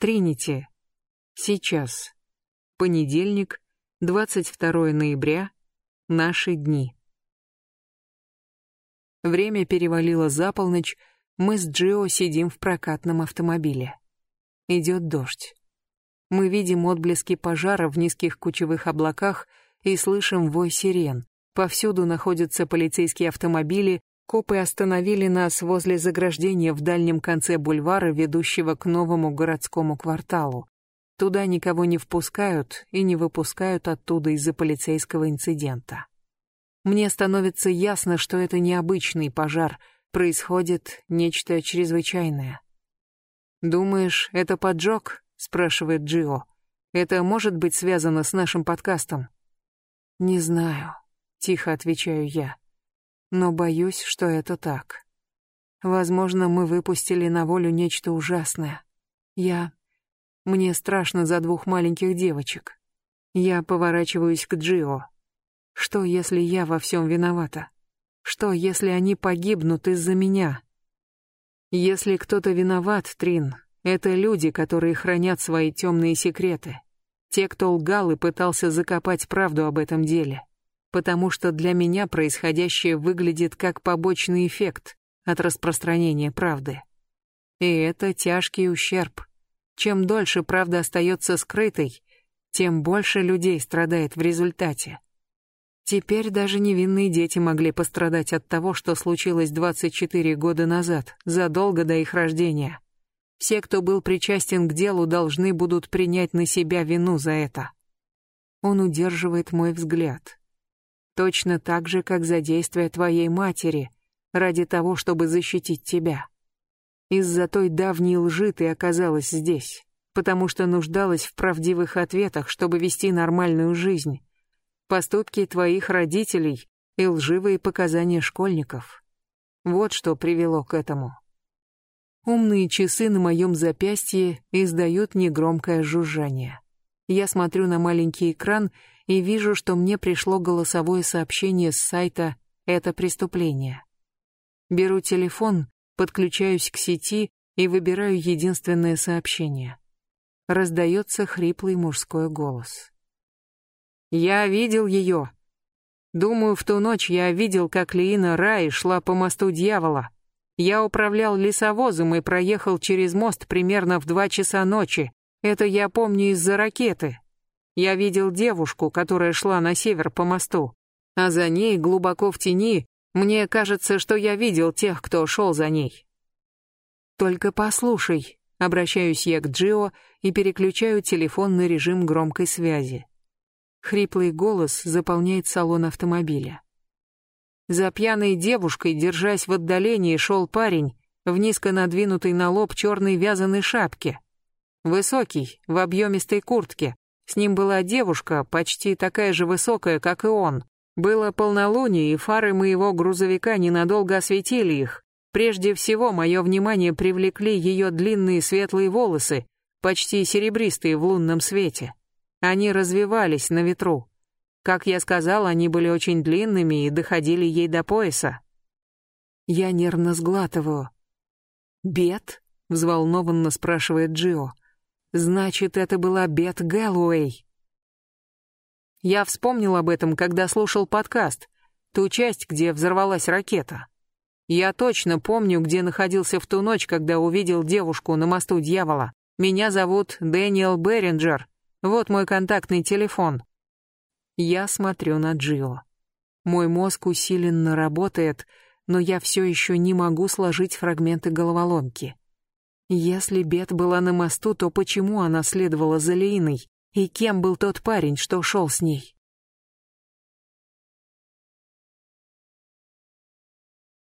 Тринити. Сейчас. Понедельник, 22 ноября. Наши дни. Время перевалило за полночь, мы с Джио сидим в прокатном автомобиле. Идет дождь. Мы видим отблески пожара в низких кучевых облаках и слышим вой сирен. Повсюду находятся полицейские автомобили, копы остановили нас возле заграждения в дальнем конце бульвара, ведущего к новому городскому кварталу. Туда никого не впускают и не выпускают оттуда из-за полицейского инцидента. Мне становится ясно, что это необычный пожар, происходит нечто чрезвычайное. «Думаешь, это поджог?» — спрашивает Джио. «Это может быть связано с нашим подкастом?» «Не знаю», — тихо отвечаю я. «Но боюсь, что это так. Возможно, мы выпустили на волю нечто ужасное. Я... Мне страшно за двух маленьких девочек. Я поворачиваюсь к Джио. Что, если я во всем виновата? Что, если они погибнут из-за меня?» Если кто-то виноват, Трин, это люди, которые хранят свои темные секреты. Те, кто лгал и пытался закопать правду об этом деле. Потому что для меня происходящее выглядит как побочный эффект от распространения правды. И это тяжкий ущерб. Чем дольше правда остается скрытой, тем больше людей страдает в результате. Теперь даже невинные дети могли пострадать от того, что случилось 24 года назад, задолго до их рождения. Все, кто был причастен к делу, должны будут принять на себя вину за это. Он удерживает мой взгляд. Точно так же, как за действия твоей матери, ради того, чтобы защитить тебя. Из-за той давней лжи ты оказалась здесь, потому что нуждалась в правдивых ответах, чтобы вести нормальную жизнь поступки твоих родителей и лживые показания школьников. Вот что привело к этому. Умные часы на моем запястье издают негромкое жужжание. Я смотрю на маленький экран и вижу, что мне пришло голосовое сообщение с сайта «Это преступление». Беру телефон, подключаюсь к сети и выбираю единственное сообщение. Раздается хриплый мужской голос. Я видел ее. Думаю, в ту ночь я видел, как Лиина Рай шла по мосту дьявола. Я управлял лесовозом и проехал через мост примерно в два часа ночи. Это я помню из-за ракеты. Я видел девушку, которая шла на север по мосту. А за ней, глубоко в тени, мне кажется, что я видел тех, кто шел за ней. Только послушай, обращаюсь я к Джио и переключаю телефон на режим громкой связи. Хриплый голос заполняет салон автомобиля. За пьяной девушкой, держась в отдалении, шел парень в низко надвинутой на лоб черной вязаной шапке. Высокий, в объемистой куртке. С ним была девушка, почти такая же высокая, как и он. Было полнолуние, и фары моего грузовика ненадолго осветили их. Прежде всего, мое внимание привлекли ее длинные светлые волосы, почти серебристые в лунном свете. Они развивались на ветру. Как я сказал, они были очень длинными и доходили ей до пояса. Я нервно сглатываю. «Бет?» — взволнованно спрашивает Джио. «Значит, это была Бет Гэллоуэй». Я вспомнил об этом, когда слушал подкаст, ту часть, где взорвалась ракета. Я точно помню, где находился в ту ночь, когда увидел девушку на мосту дьявола. Меня зовут Дэниел Беринджер, вот мой контактный телефон. Я смотрю на Джио. Мой мозг усиленно работает, но я все еще не могу сложить фрагменты головоломки. Если Бет была на мосту, то почему она следовала за Лейной? И кем был тот парень, что шел с ней?